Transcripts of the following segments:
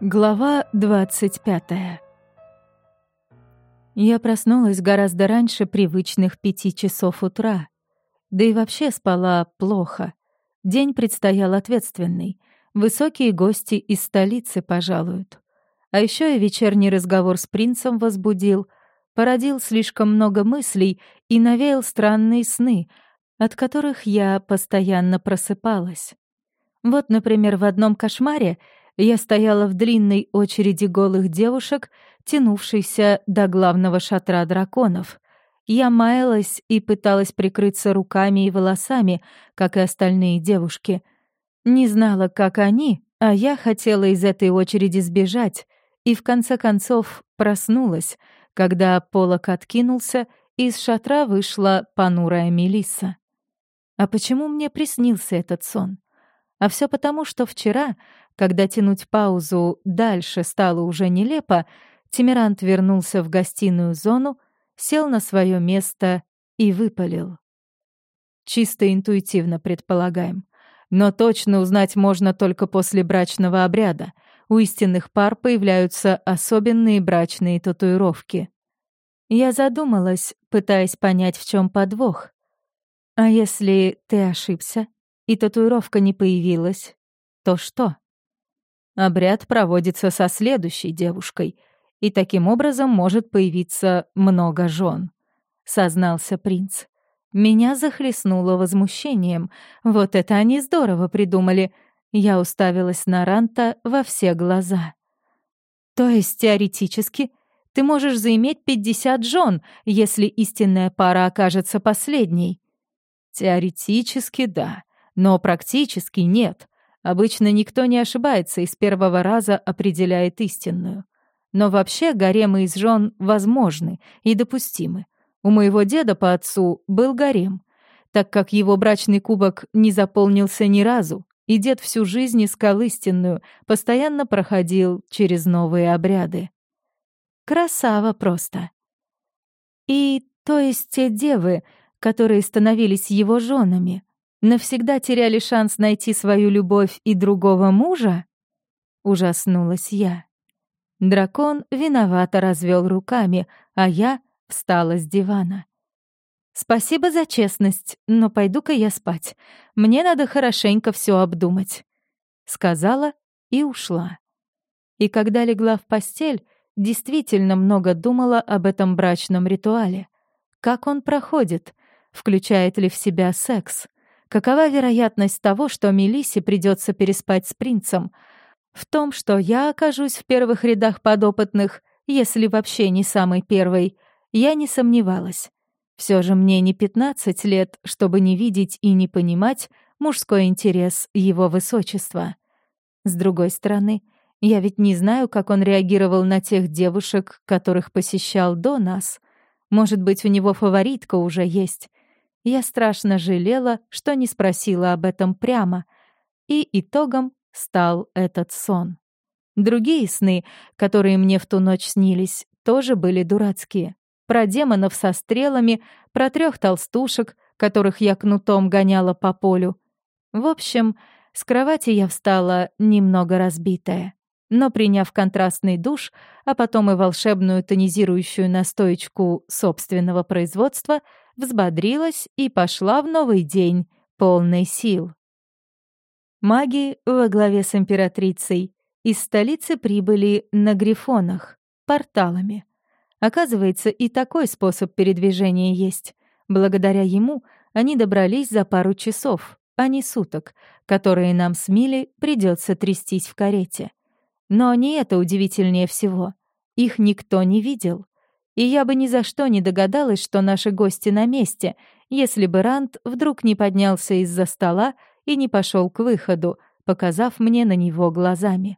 Глава 25 Я проснулась гораздо раньше привычных пяти часов утра. Да и вообще спала плохо. День предстоял ответственный. Высокие гости из столицы пожалуют. А еще и вечерний разговор с принцем возбудил, породил слишком много мыслей и навеял странные сны, от которых я постоянно просыпалась. Вот, например, в одном кошмаре — я стояла в длинной очереди голых девушек, тянувшейся до главного шатра драконов. Я маялась и пыталась прикрыться руками и волосами, как и остальные девушки. Не знала, как они, а я хотела из этой очереди сбежать, и в конце концов проснулась, когда полок откинулся, и из шатра вышла понурая Мелисса. А почему мне приснился этот сон? А все потому, что вчера, когда тянуть паузу дальше стало уже нелепо, Тимирант вернулся в гостиную зону, сел на свое место и выпалил. Чисто интуитивно предполагаем. Но точно узнать можно только после брачного обряда. У истинных пар появляются особенные брачные татуировки. Я задумалась, пытаясь понять, в чем подвох. А если ты ошибся? и татуировка не появилась, то что? Обряд проводится со следующей девушкой, и таким образом может появиться много жен, сознался принц. Меня захлестнуло возмущением. Вот это они здорово придумали. Я уставилась на Ранта во все глаза. То есть теоретически ты можешь заиметь 50 жен, если истинная пара окажется последней. Теоретически да. Но практически нет. Обычно никто не ошибается и с первого раза определяет истинную. Но вообще гаремы из жен возможны и допустимы. У моего деда по отцу был гарем, так как его брачный кубок не заполнился ни разу, и дед всю жизнь искал истинную, постоянно проходил через новые обряды. Красава просто. И то есть те девы, которые становились его женами, навсегда теряли шанс найти свою любовь и другого мужа? Ужаснулась я. Дракон виновато развел руками, а я встала с дивана. «Спасибо за честность, но пойду-ка я спать. Мне надо хорошенько все обдумать», — сказала и ушла. И когда легла в постель, действительно много думала об этом брачном ритуале. Как он проходит? Включает ли в себя секс? Какова вероятность того, что Мелиссе придется переспать с принцем? В том, что я окажусь в первых рядах подопытных, если вообще не самый первый, я не сомневалась. Все же мне не 15 лет, чтобы не видеть и не понимать мужской интерес его высочества. С другой стороны, я ведь не знаю, как он реагировал на тех девушек, которых посещал до нас. Может быть, у него фаворитка уже есть. Я страшно жалела, что не спросила об этом прямо. И итогом стал этот сон. Другие сны, которые мне в ту ночь снились, тоже были дурацкие. Про демонов со стрелами, про трех толстушек, которых я кнутом гоняла по полю. В общем, с кровати я встала немного разбитая. Но приняв контрастный душ, а потом и волшебную тонизирующую настоечку собственного производства, взбодрилась и пошла в новый день, полный сил. Маги во главе с императрицей из столицы прибыли на грифонах, порталами. Оказывается, и такой способ передвижения есть. Благодаря ему они добрались за пару часов, а не суток, которые нам с Мили придется трястись в карете. Но не это удивительнее всего. Их никто не видел. И я бы ни за что не догадалась, что наши гости на месте, если бы Рант вдруг не поднялся из-за стола и не пошел к выходу, показав мне на него глазами.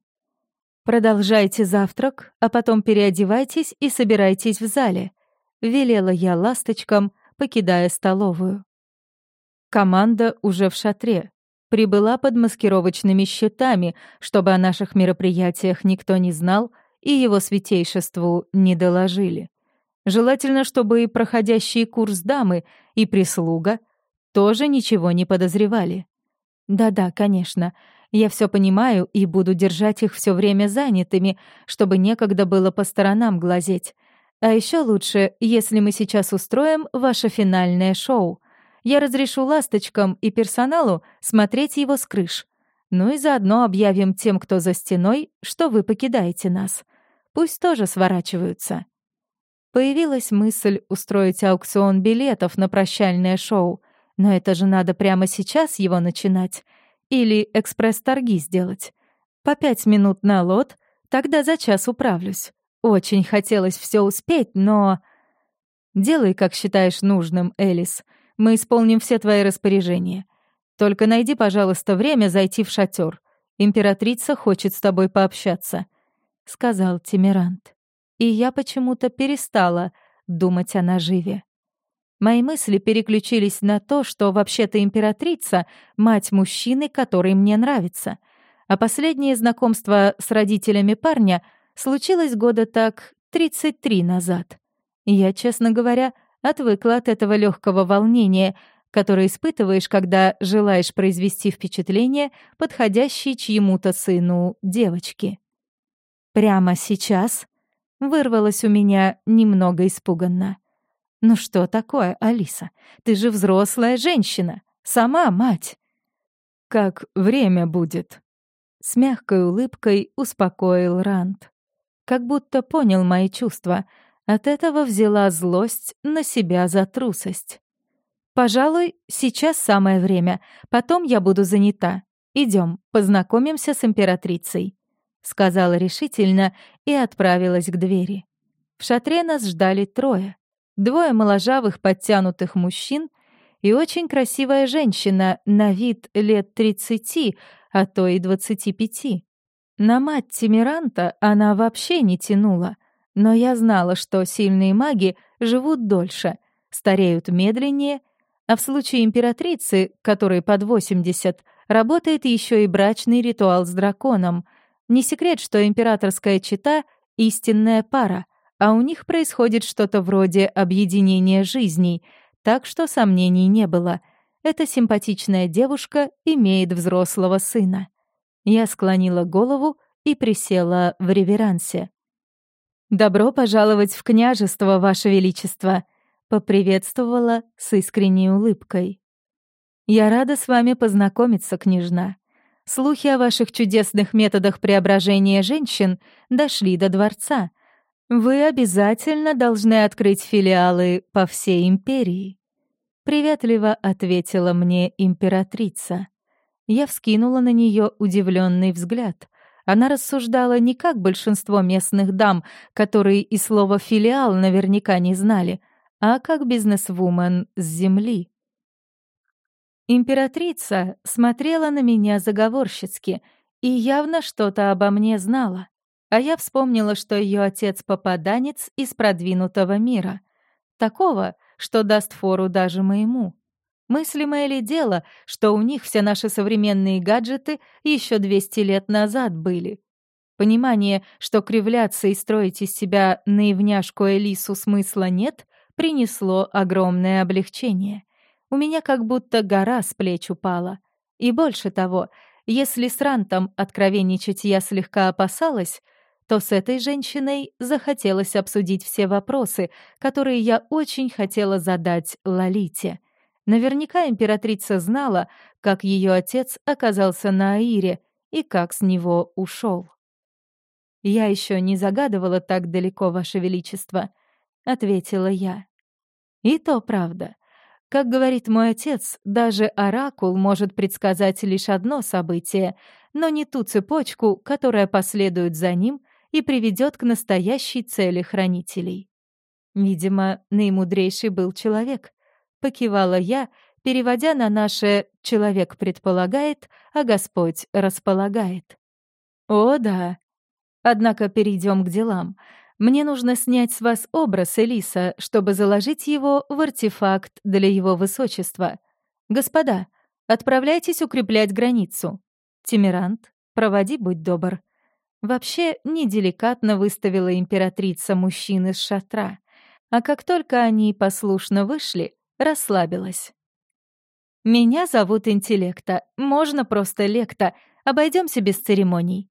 «Продолжайте завтрак, а потом переодевайтесь и собирайтесь в зале», — велела я ласточкам, покидая столовую. Команда уже в шатре, прибыла под маскировочными щитами, чтобы о наших мероприятиях никто не знал и его святейшеству не доложили. Желательно, чтобы и проходящие курс дамы, и прислуга тоже ничего не подозревали. Да-да, конечно. Я все понимаю и буду держать их все время занятыми, чтобы некогда было по сторонам глазеть. А еще лучше, если мы сейчас устроим ваше финальное шоу. Я разрешу ласточкам и персоналу смотреть его с крыш. Ну и заодно объявим тем, кто за стеной, что вы покидаете нас. Пусть тоже сворачиваются. Появилась мысль устроить аукцион билетов на прощальное шоу, но это же надо прямо сейчас его начинать. Или экспресс-торги сделать. По пять минут на лот, тогда за час управлюсь. Очень хотелось все успеть, но... Делай, как считаешь нужным, Элис. Мы исполним все твои распоряжения. Только найди, пожалуйста, время зайти в шатер. Императрица хочет с тобой пообщаться», — сказал Тимирант. И я почему-то перестала думать о наживе. Мои мысли переключились на то, что вообще-то императрица — мать мужчины, который мне нравится. А последнее знакомство с родителями парня — случилось года так 33 назад. Я, честно говоря, отвыкла от этого легкого волнения, которое испытываешь, когда желаешь произвести впечатление, подходящее чьему-то сыну девочки. Прямо сейчас вырвалось у меня немного испуганно. «Ну что такое, Алиса? Ты же взрослая женщина, сама мать!» «Как время будет?» С мягкой улыбкой успокоил Рант как будто понял мои чувства. От этого взяла злость на себя за трусость. «Пожалуй, сейчас самое время. Потом я буду занята. Идем, познакомимся с императрицей», — сказала решительно и отправилась к двери. В шатре нас ждали трое. Двое моложавых подтянутых мужчин и очень красивая женщина на вид лет тридцати, а то и двадцати пяти. На мать Тимиранта она вообще не тянула, но я знала, что сильные маги живут дольше, стареют медленнее, а в случае императрицы, которой под 80, работает еще и брачный ритуал с драконом. Не секрет, что императорская чита — истинная пара, а у них происходит что-то вроде объединения жизней, так что сомнений не было. Эта симпатичная девушка имеет взрослого сына. Я склонила голову и присела в реверансе. «Добро пожаловать в княжество, Ваше Величество!» — поприветствовала с искренней улыбкой. «Я рада с вами познакомиться, княжна. Слухи о ваших чудесных методах преображения женщин дошли до дворца. Вы обязательно должны открыть филиалы по всей империи». Приветливо ответила мне императрица. Я вскинула на нее удивленный взгляд. Она рассуждала не как большинство местных дам, которые и слова «филиал» наверняка не знали, а как бизнесвумен с земли. Императрица смотрела на меня заговорщицки и явно что-то обо мне знала. А я вспомнила, что ее отец попаданец из продвинутого мира. Такого, что даст фору даже моему. Мыслимое ли дело, что у них все наши современные гаджеты еще 200 лет назад были? Понимание, что кривляться и строить из себя наивняшку Элису смысла нет, принесло огромное облегчение. У меня как будто гора с плеч упала. И больше того, если с Рантом откровенничать я слегка опасалась, то с этой женщиной захотелось обсудить все вопросы, которые я очень хотела задать Лолите — Наверняка императрица знала, как ее отец оказался на Аире и как с него ушел. «Я еще не загадывала так далеко, Ваше Величество», — ответила я. «И то правда. Как говорит мой отец, даже оракул может предсказать лишь одно событие, но не ту цепочку, которая последует за ним и приведет к настоящей цели хранителей. Видимо, наимудрейший был человек, Покивала я, переводя на наше «человек предполагает, а Господь располагает». «О, да. Однако перейдем к делам. Мне нужно снять с вас образ Элиса, чтобы заложить его в артефакт для его высочества. Господа, отправляйтесь укреплять границу. Тимирант, проводи, будь добр». Вообще, неделикатно выставила императрица мужчин из шатра. А как только они послушно вышли, расслабилась. «Меня зовут Интеллекта. Можно просто Лекта. Обойдемся без церемоний».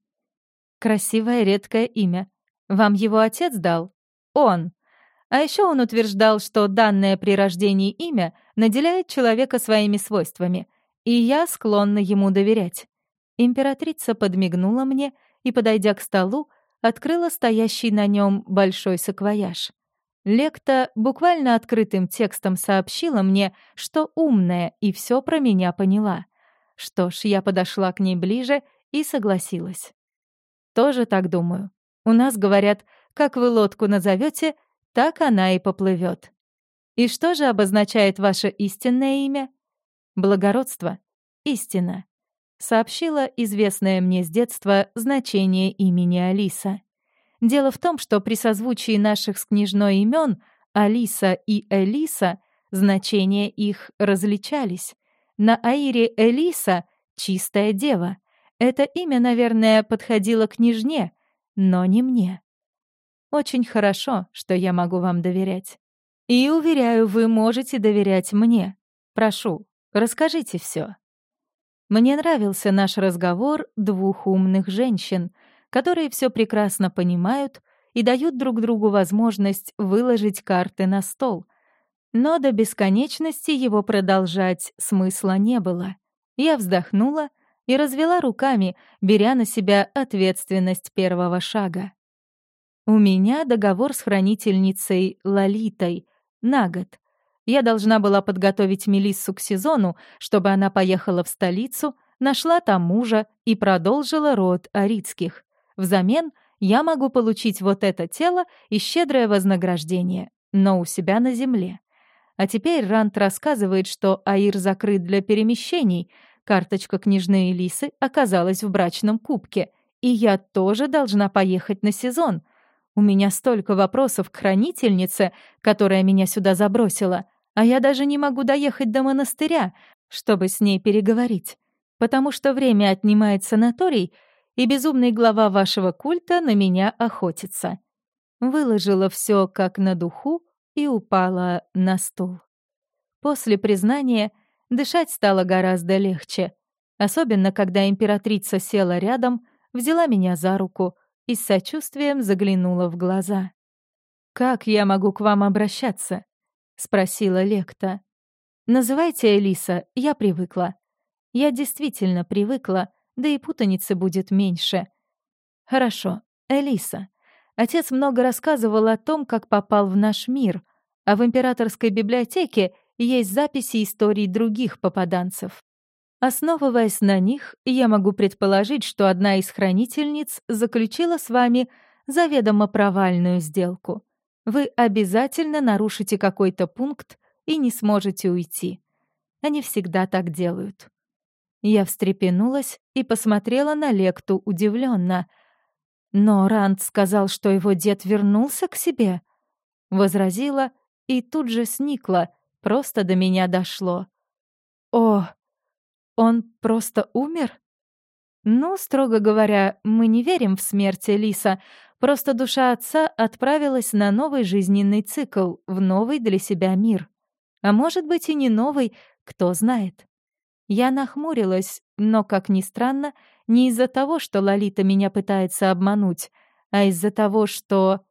Красивое редкое имя. Вам его отец дал? Он. А еще он утверждал, что данное при рождении имя наделяет человека своими свойствами, и я склонна ему доверять. Императрица подмигнула мне и, подойдя к столу, открыла стоящий на нем большой саквояж. Лекта буквально открытым текстом сообщила мне, что умная и все про меня поняла. Что ж, я подошла к ней ближе и согласилась. Тоже так думаю. У нас говорят, как вы лодку назовете, так она и поплывет. И что же обозначает ваше истинное имя? Благородство. Истина. Сообщила известное мне с детства значение имени Алиса. Дело в том, что при созвучии наших с княжной имен Алиса и Элиса значения их различались. На Аире Элиса — чистая дева. Это имя, наверное, подходило княжне, но не мне. Очень хорошо, что я могу вам доверять. И, уверяю, вы можете доверять мне. Прошу, расскажите все. Мне нравился наш разговор двух умных женщин — которые все прекрасно понимают и дают друг другу возможность выложить карты на стол. Но до бесконечности его продолжать смысла не было. Я вздохнула и развела руками, беря на себя ответственность первого шага. У меня договор с хранительницей Лолитой на год. Я должна была подготовить Мелиссу к сезону, чтобы она поехала в столицу, нашла там мужа и продолжила род Арицких. Взамен я могу получить вот это тело и щедрое вознаграждение, но у себя на земле. А теперь Рант рассказывает, что Аир закрыт для перемещений, карточка княжны Элисы оказалась в брачном кубке, и я тоже должна поехать на сезон. У меня столько вопросов к хранительнице, которая меня сюда забросила, а я даже не могу доехать до монастыря, чтобы с ней переговорить, потому что время отнимает санаторий — и безумный глава вашего культа на меня охотится. Выложила все как на духу и упала на стул. После признания дышать стало гораздо легче, особенно когда императрица села рядом, взяла меня за руку и с сочувствием заглянула в глаза. «Как я могу к вам обращаться?» — спросила Лекта. «Называйте Элиса, я привыкла». Я действительно привыкла, да и путаницы будет меньше. Хорошо, Элиса. Отец много рассказывал о том, как попал в наш мир, а в императорской библиотеке есть записи историй других попаданцев. Основываясь на них, я могу предположить, что одна из хранительниц заключила с вами заведомо провальную сделку. Вы обязательно нарушите какой-то пункт и не сможете уйти. Они всегда так делают. Я встрепенулась и посмотрела на Лекту удивленно. Но Ранд сказал, что его дед вернулся к себе. Возразила и тут же сникла, просто до меня дошло. О, он просто умер? Ну, строго говоря, мы не верим в смерть Лиса. Просто душа отца отправилась на новый жизненный цикл, в новый для себя мир. А может быть и не новый, кто знает. Я нахмурилась, но, как ни странно, не из-за того, что Лолита меня пытается обмануть, а из-за того, что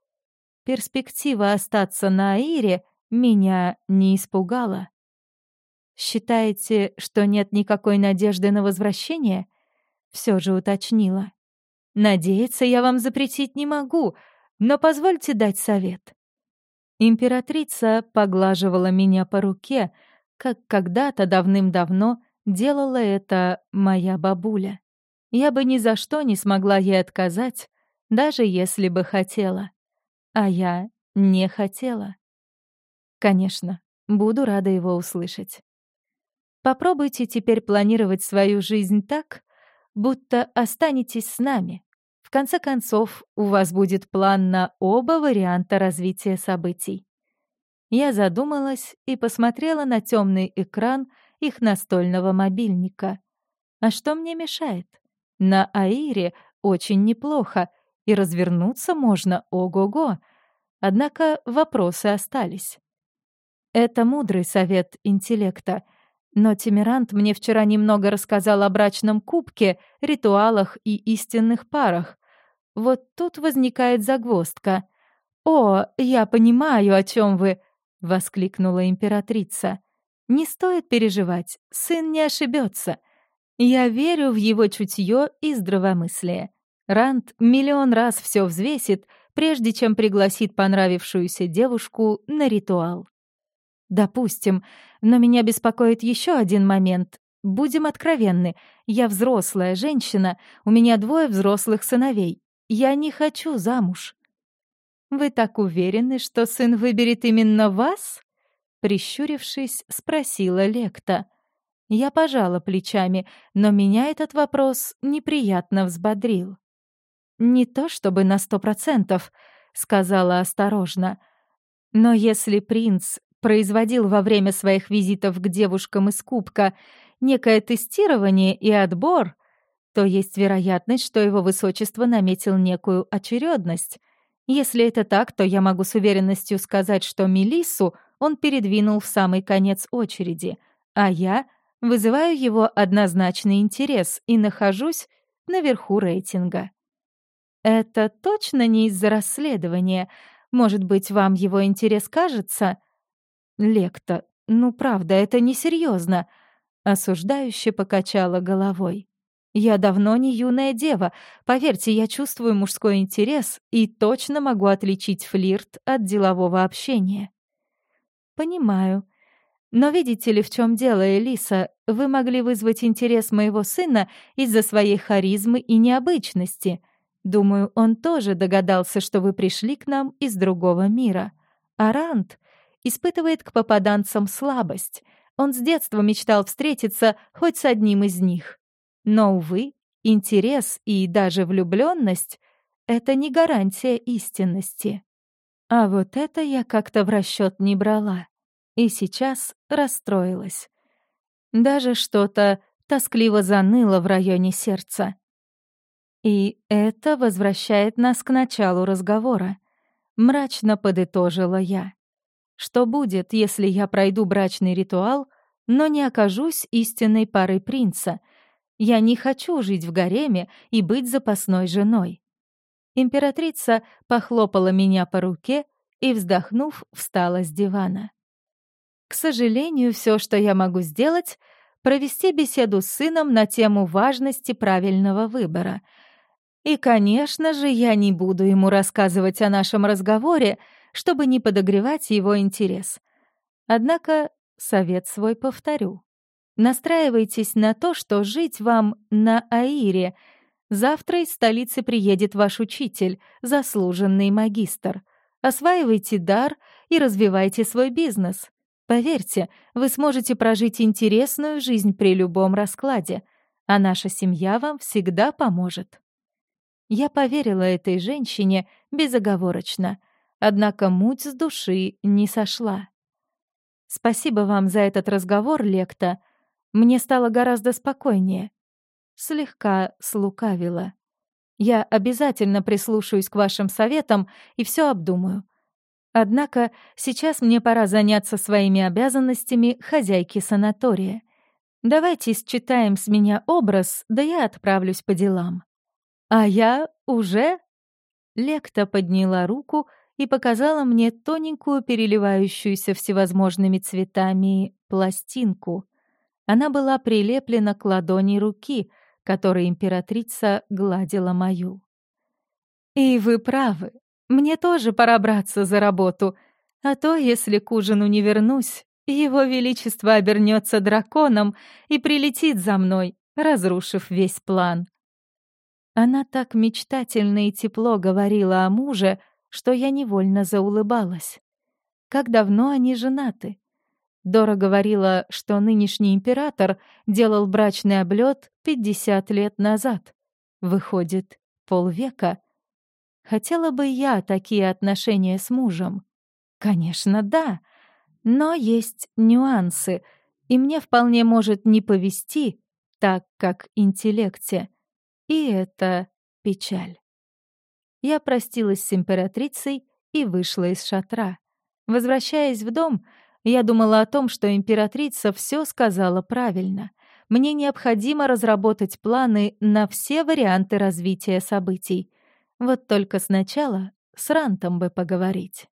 перспектива остаться на Аире меня не испугала. «Считаете, что нет никакой надежды на возвращение?» Все же уточнила. «Надеяться я вам запретить не могу, но позвольте дать совет». Императрица поглаживала меня по руке, как когда-то давным-давно Делала это моя бабуля. Я бы ни за что не смогла ей отказать, даже если бы хотела. А я не хотела. Конечно, буду рада его услышать. Попробуйте теперь планировать свою жизнь так, будто останетесь с нами. В конце концов, у вас будет план на оба варианта развития событий. Я задумалась и посмотрела на темный экран, их настольного мобильника. А что мне мешает? На Аире очень неплохо, и развернуться можно ого-го. Однако вопросы остались. Это мудрый совет интеллекта. Но Тимирант мне вчера немного рассказал о брачном кубке, ритуалах и истинных парах. Вот тут возникает загвоздка. «О, я понимаю, о чем вы!» — воскликнула императрица. «Не стоит переживать, сын не ошибется. Я верю в его чутье и здравомыслие. Ранд миллион раз все взвесит, прежде чем пригласит понравившуюся девушку на ритуал. Допустим, но меня беспокоит еще один момент. Будем откровенны, я взрослая женщина, у меня двое взрослых сыновей. Я не хочу замуж. Вы так уверены, что сын выберет именно вас? Прищурившись, спросила Лекта. Я пожала плечами, но меня этот вопрос неприятно взбодрил. «Не то чтобы на сто процентов», — сказала осторожно. «Но если принц производил во время своих визитов к девушкам из Кубка некое тестирование и отбор, то есть вероятность, что его высочество наметил некую очередность. Если это так, то я могу с уверенностью сказать, что Мелиссу он передвинул в самый конец очереди, а я вызываю его однозначный интерес и нахожусь наверху рейтинга. Это точно не из-за расследования. Может быть, вам его интерес кажется? Лекта, ну правда, это несерьезно. Осуждающе покачала головой. Я давно не юная дева. Поверьте, я чувствую мужской интерес и точно могу отличить флирт от делового общения. Понимаю. Но видите ли, в чем дело, Элиса? Вы могли вызвать интерес моего сына из-за своей харизмы и необычности. Думаю, он тоже догадался, что вы пришли к нам из другого мира. А Ранд испытывает к попаданцам слабость. Он с детства мечтал встретиться хоть с одним из них. Но, увы, интерес и даже влюбленность — это не гарантия истинности. А вот это я как-то в расчет не брала. И сейчас расстроилась. Даже что-то тоскливо заныло в районе сердца. И это возвращает нас к началу разговора. Мрачно подытожила я. Что будет, если я пройду брачный ритуал, но не окажусь истинной парой принца? Я не хочу жить в гареме и быть запасной женой. Императрица похлопала меня по руке и, вздохнув, встала с дивана. К сожалению, все, что я могу сделать, провести беседу с сыном на тему важности правильного выбора — и, конечно же, я не буду ему рассказывать о нашем разговоре, чтобы не подогревать его интерес. Однако совет свой повторю. Настраивайтесь на то, что жить вам на Аире. Завтра из столицы приедет ваш учитель, заслуженный магистр. Осваивайте дар и развивайте свой бизнес. Поверьте, вы сможете прожить интересную жизнь при любом раскладе, а наша семья вам всегда поможет. Я поверила этой женщине безоговорочно, однако муть с души не сошла. Спасибо вам за этот разговор, Лекта. Мне стало гораздо спокойнее. Слегка слукавила. Я обязательно прислушаюсь к вашим советам и все обдумаю. Однако сейчас мне пора заняться своими обязанностями хозяйки санатория. Давайте считаем с меня образ, да я отправлюсь по делам. «А я уже?» Лекта подняла руку и показала мне тоненькую, переливающуюся всевозможными цветами пластинку. Она была прилеплена к ладони руки, которой императрица гладила мою. «И вы правы. Мне тоже пора браться за работу. А то, если к ужину не вернусь, его Величество обернется драконом и прилетит за мной, разрушив весь план». Она так мечтательно и тепло говорила о муже, что я невольно заулыбалась. Как давно они женаты? Дора говорила, что нынешний император делал брачный облет 50 лет назад. Выходит, полвека. Хотела бы я такие отношения с мужем? Конечно, да. Но есть нюансы, и мне вполне может не повести, так как интеллекте — и это печаль. Я простилась с императрицей и вышла из шатра. Возвращаясь в дом, Я думала о том, что императрица все сказала правильно. Мне необходимо разработать планы на все варианты развития событий. Вот только сначала с Рантом бы поговорить.